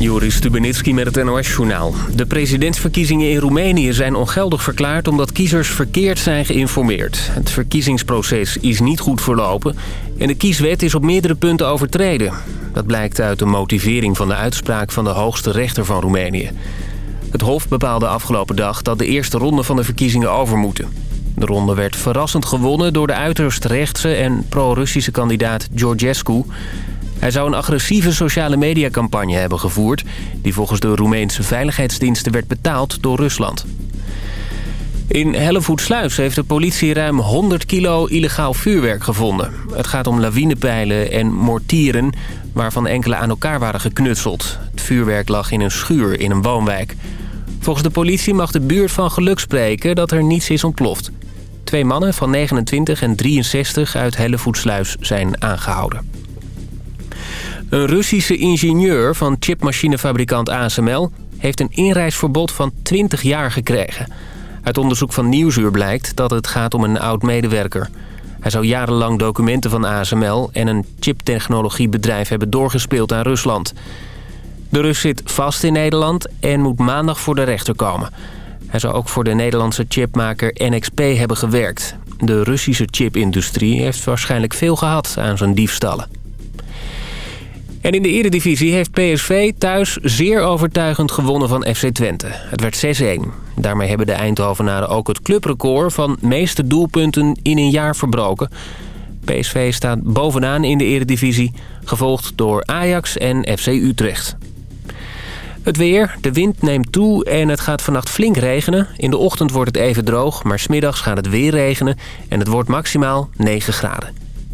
Joris Stubenitski met het NOS-journaal. De presidentsverkiezingen in Roemenië zijn ongeldig verklaard... omdat kiezers verkeerd zijn geïnformeerd. Het verkiezingsproces is niet goed verlopen... en de kieswet is op meerdere punten overtreden. Dat blijkt uit de motivering van de uitspraak van de hoogste rechter van Roemenië. Het Hof bepaalde afgelopen dag dat de eerste ronde van de verkiezingen over moeten. De ronde werd verrassend gewonnen door de uiterst rechtse en pro-Russische kandidaat Georgescu... Hij zou een agressieve sociale mediacampagne hebben gevoerd... die volgens de Roemeense veiligheidsdiensten werd betaald door Rusland. In Hellevoetsluis heeft de politie ruim 100 kilo illegaal vuurwerk gevonden. Het gaat om lawinepijlen en mortieren, waarvan enkele aan elkaar waren geknutseld. Het vuurwerk lag in een schuur in een woonwijk. Volgens de politie mag de buurt van geluk spreken dat er niets is ontploft. Twee mannen van 29 en 63 uit Hellevoetsluis zijn aangehouden. Een Russische ingenieur van chipmachinefabrikant ASML... heeft een inreisverbod van 20 jaar gekregen. Uit onderzoek van Nieuwsuur blijkt dat het gaat om een oud-medewerker. Hij zou jarenlang documenten van ASML... en een chiptechnologiebedrijf hebben doorgespeeld aan Rusland. De Rus zit vast in Nederland en moet maandag voor de rechter komen. Hij zou ook voor de Nederlandse chipmaker NXP hebben gewerkt. De Russische chipindustrie heeft waarschijnlijk veel gehad aan zijn diefstallen. En in de eredivisie heeft PSV thuis zeer overtuigend gewonnen van FC Twente. Het werd 6-1. Daarmee hebben de Eindhovenaren ook het clubrecord van meeste doelpunten in een jaar verbroken. PSV staat bovenaan in de eredivisie, gevolgd door Ajax en FC Utrecht. Het weer, de wind neemt toe en het gaat vannacht flink regenen. In de ochtend wordt het even droog, maar smiddags gaat het weer regenen en het wordt maximaal 9 graden.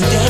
It's.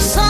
the sun.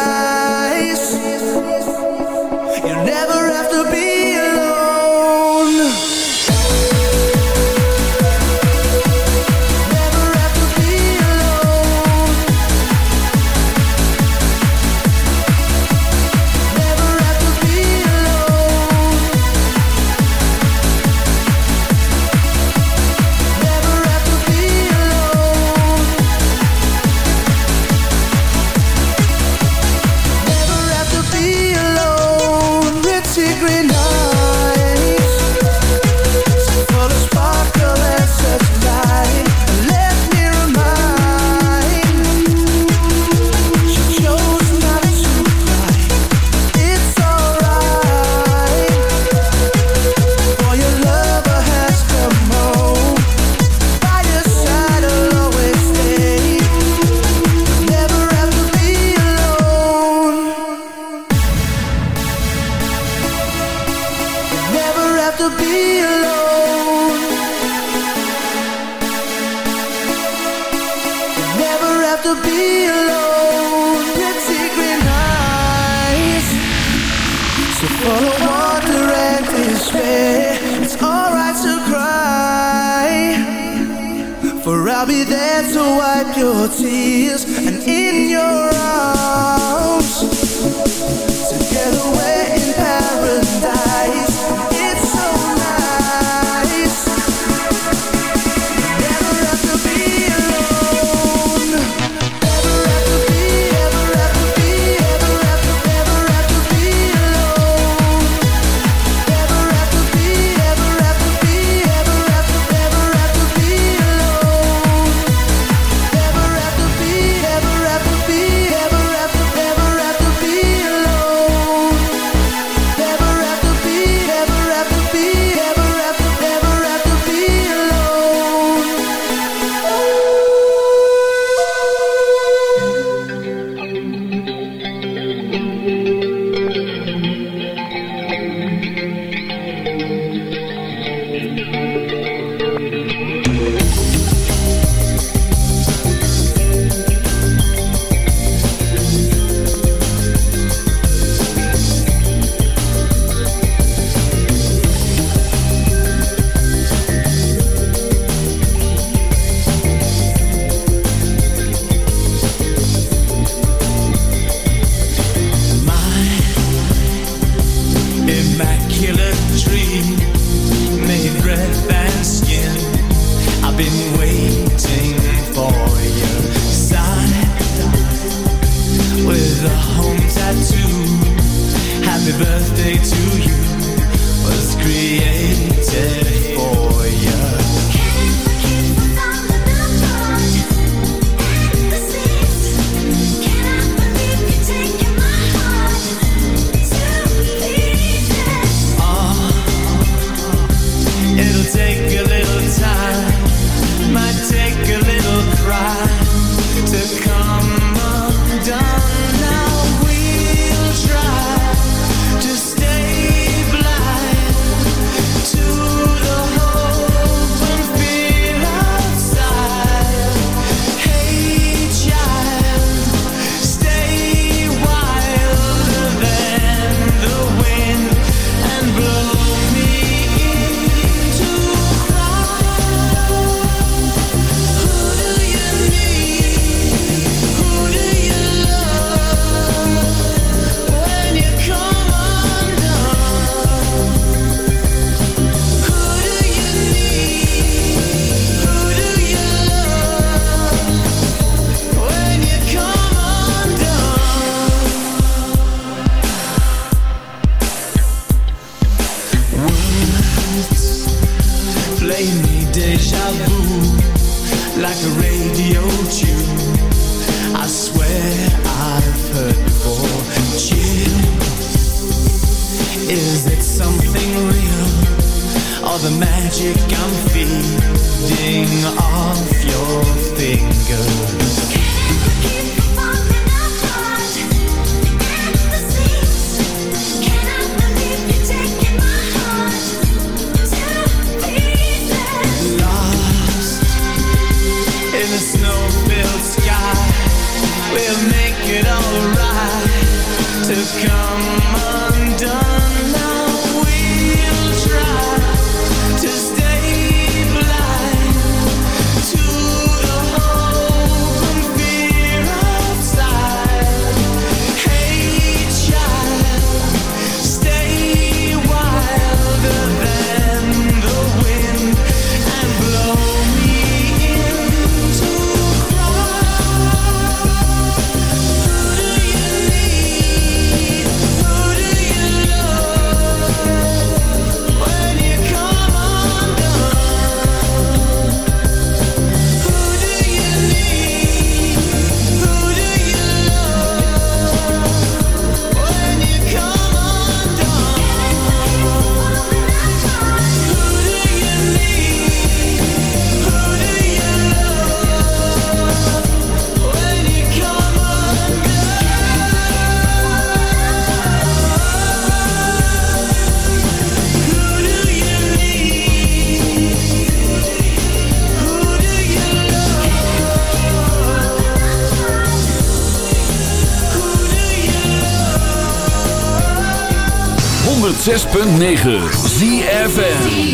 106.9 ZFN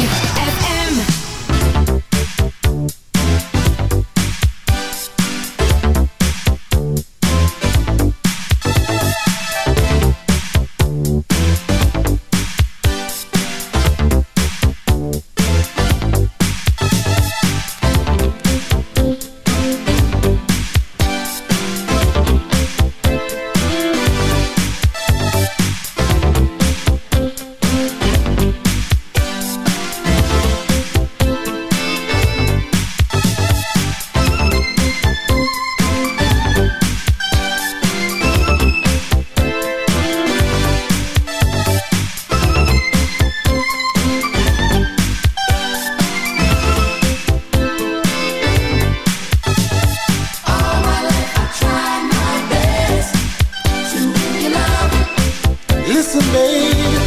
baby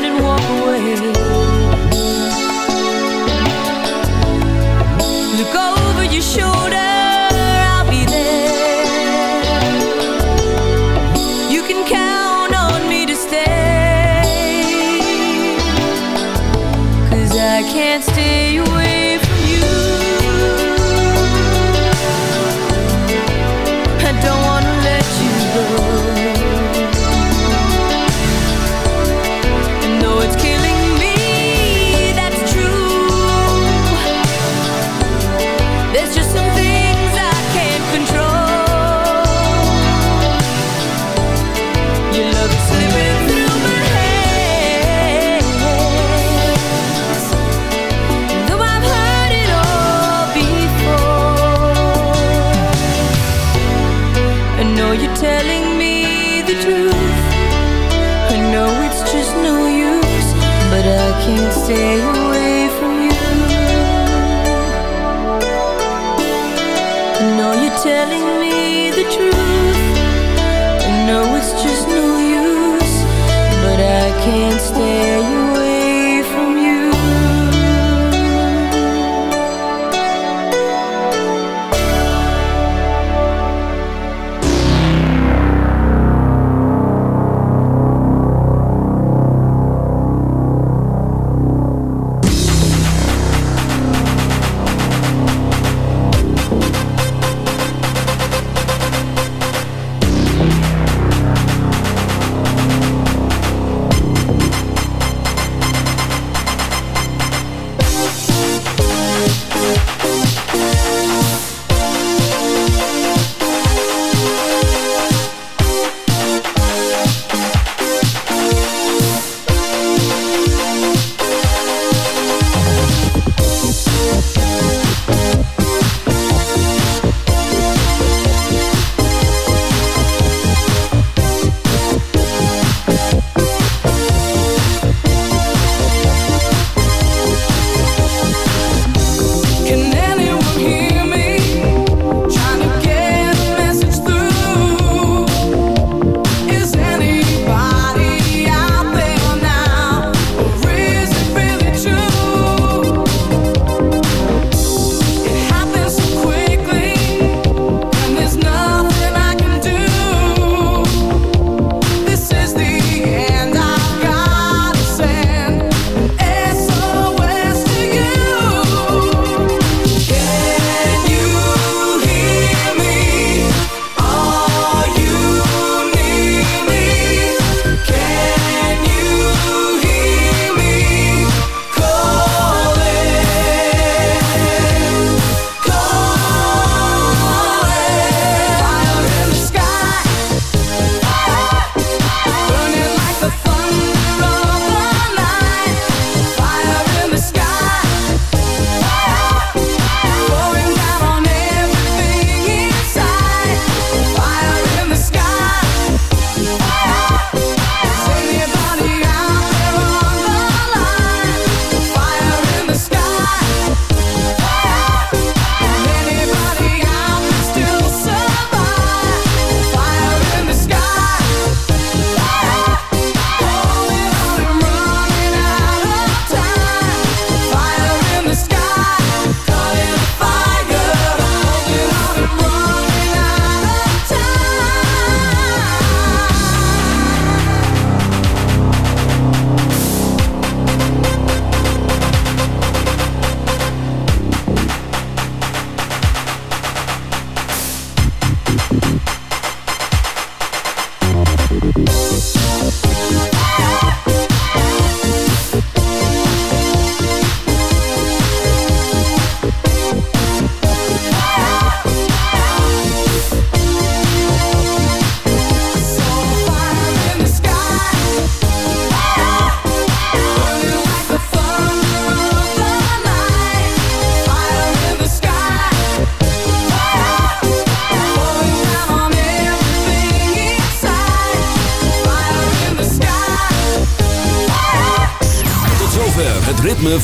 say